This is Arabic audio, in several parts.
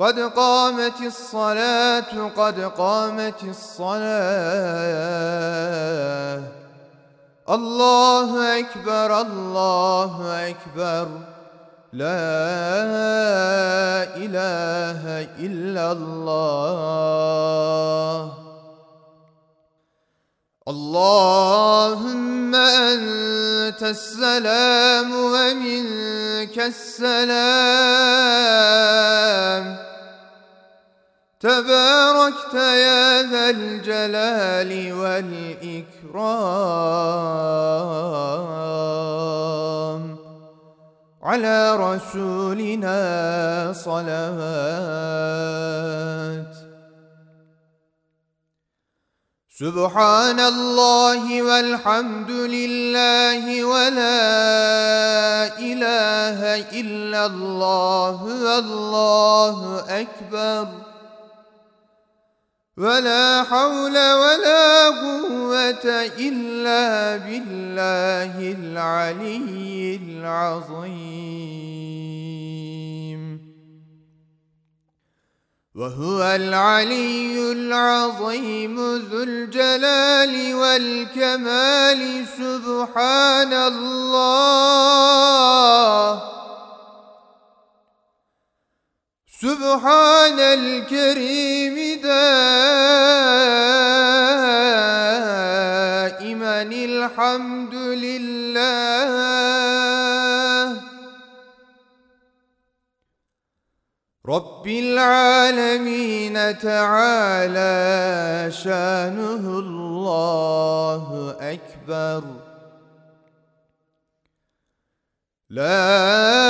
قد قامت الصلاة قد قامت الصلاة. الله أكبر الله أكبر. لا إله إلا الله. اللهم أنت السلام ومنك السلام. تباركت يا ذا الجلال والإكرام على رسولنا صلوات. سبحان الله والحمد لله ولا إله إلا الله والله أكبر. ولا حول ولا قوة إلا بالله العلي العظيم. وهو العلي العظيم ذو الجلال والكمال. سبحان الله. سبحان الكريم دائما الحمد لله. رب العالمين تعالى شانه الله أكبر. لا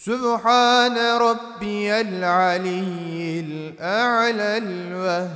سبحان ربي العلي الأعلى الوهاب.